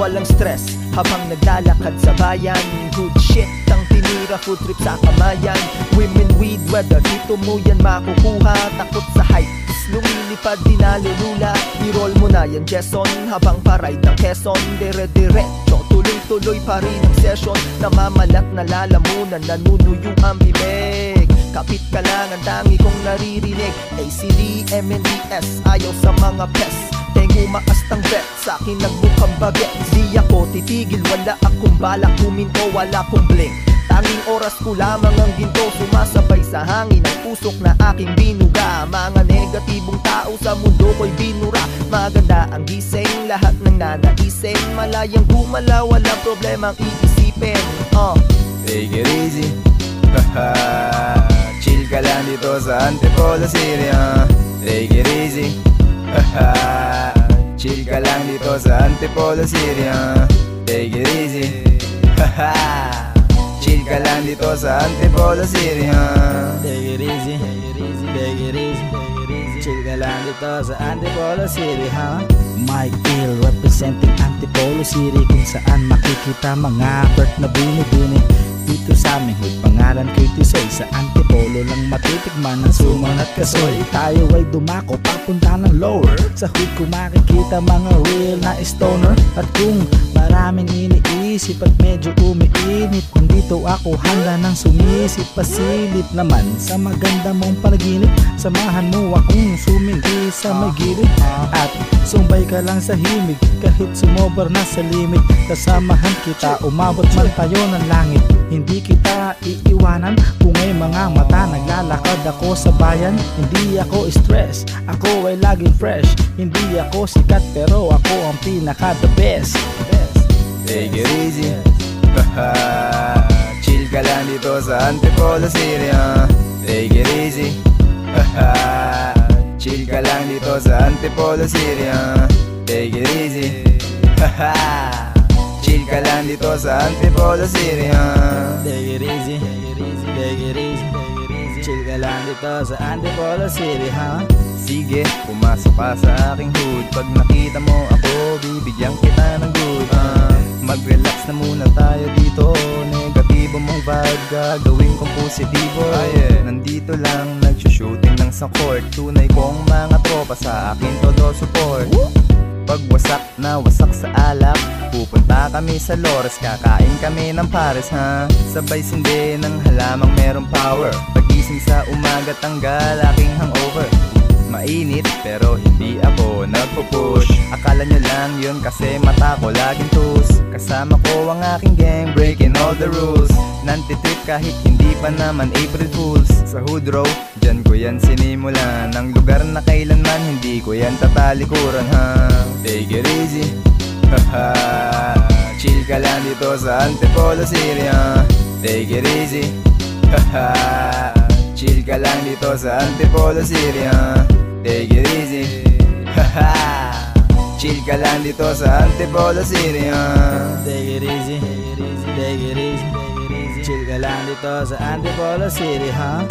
Walang stress habang naglalakad sa bayan. Good shit ang tinira food trip sa kamayan. Women weed whether dito mo yan makukuha. Takot sa height lumilipad di nalulula. I-roll mo na yan Jason habang paride ng Quezon. Dire-diretso Tuloy-tuloy pa rin session Namamalat na lalamunan Nanunuyo ang bibig. Kapit ka lang ang tangi kong naririnig. ACD, MNDS Ayaw sa mga pes. Tengu maas ng bet Sa akin nagbukang baget Di ako titigil Wala akong balak Huminto Wala akong blink Tanging oras ko lamang ang ginto Sumasabay sa hangin Ang usok na aking binuga. Mga negatibong tao sa mundo ko'y binura. Maganda ang gising Lahat ng nanaisin Malayang gumala Walang problemang iisipin. Uh. Take it easy. Chill ka lang dito sa Antipolo City ah. Take it easy. Chill ka lang dito sa Antipolo City ah. Take it easy. Chill ka lang dito sa Antipolo City ah. Take it easy, take it easy, take it easy, take it easy Chill ka lang dito sa Antipolo City, ha? Mike Hill representing Antipolo City Kung saan makikita mga bird na binibini Dito sa aming hood, pangalan ko'y Tisoy Sa Antipolo lang matitigman ng suman at kasoy Tayo ay dumako papunta ng lower. Sa hood ko makikita mga real na stoner. At kung maraming iniisip at medyo umiinit Nandito ako handa ng sumisip. Pasilip naman sa maganda mong panaginip Samahan mo akong sumindi sa may gilid. At sumbay ka lang sa himig Kahit sumobar na sa limit. Kasamahan kita umabot man tayo ng langit. Hindi kita iiwanan Kung may mga mata naglalakad ako sa bayan. Hindi ako stress Ako ay laging fresh. Hindi ako sikat pero ako ang pinaka the best. Take it easy. Chill ka lang dito sa Antipolo City ah. Take it easy Haha Chill ka lang dito sa Antipolo City ah. Take it easy Chill ka lang dito sa Antipolo City ah. Take it easy, take it easy, Chill ka lang dito sa Antipolo City, ha? Sige, pumasok ka sa aking hood Pag nakita mo ako, bibigyan kita ng good ah, Mag-relax na muna tayo dito Negatibo mong vibe, gagawin kong positibo ah, yeah. Nandito lang, nagsushooting lang sa court Tunay kong mga tropa sa akin todo support. Pag wasak na wasak sa alak Pupunta kami sa Lores, kakain kami ng pares ha? Sabay sindi ng halamang merong power. Pagising sa umaga tanggal aking hangover. Mainit pero hindi ako nagpo-push. Akala nyo lang yun kasi mata ko laging Kasama ko ang aking gang breaking all the rules. Nantitrip kahit hindi pa naman April Fools. Sa hood row, dyan ko yan sinimulan. Ang lugar na kailanman hindi ko yan tatalikuran ha? Take it easy. Haha. Chill ka lang dito sa Antipolo City ha? Take it easy. Haha. Chill ka lang dito sa Antipolo City ha ka lang dito sa Antipolo City ha Take it easy, take it easy, take it easy, Chill ka lang dito sa Antipolo City, ha?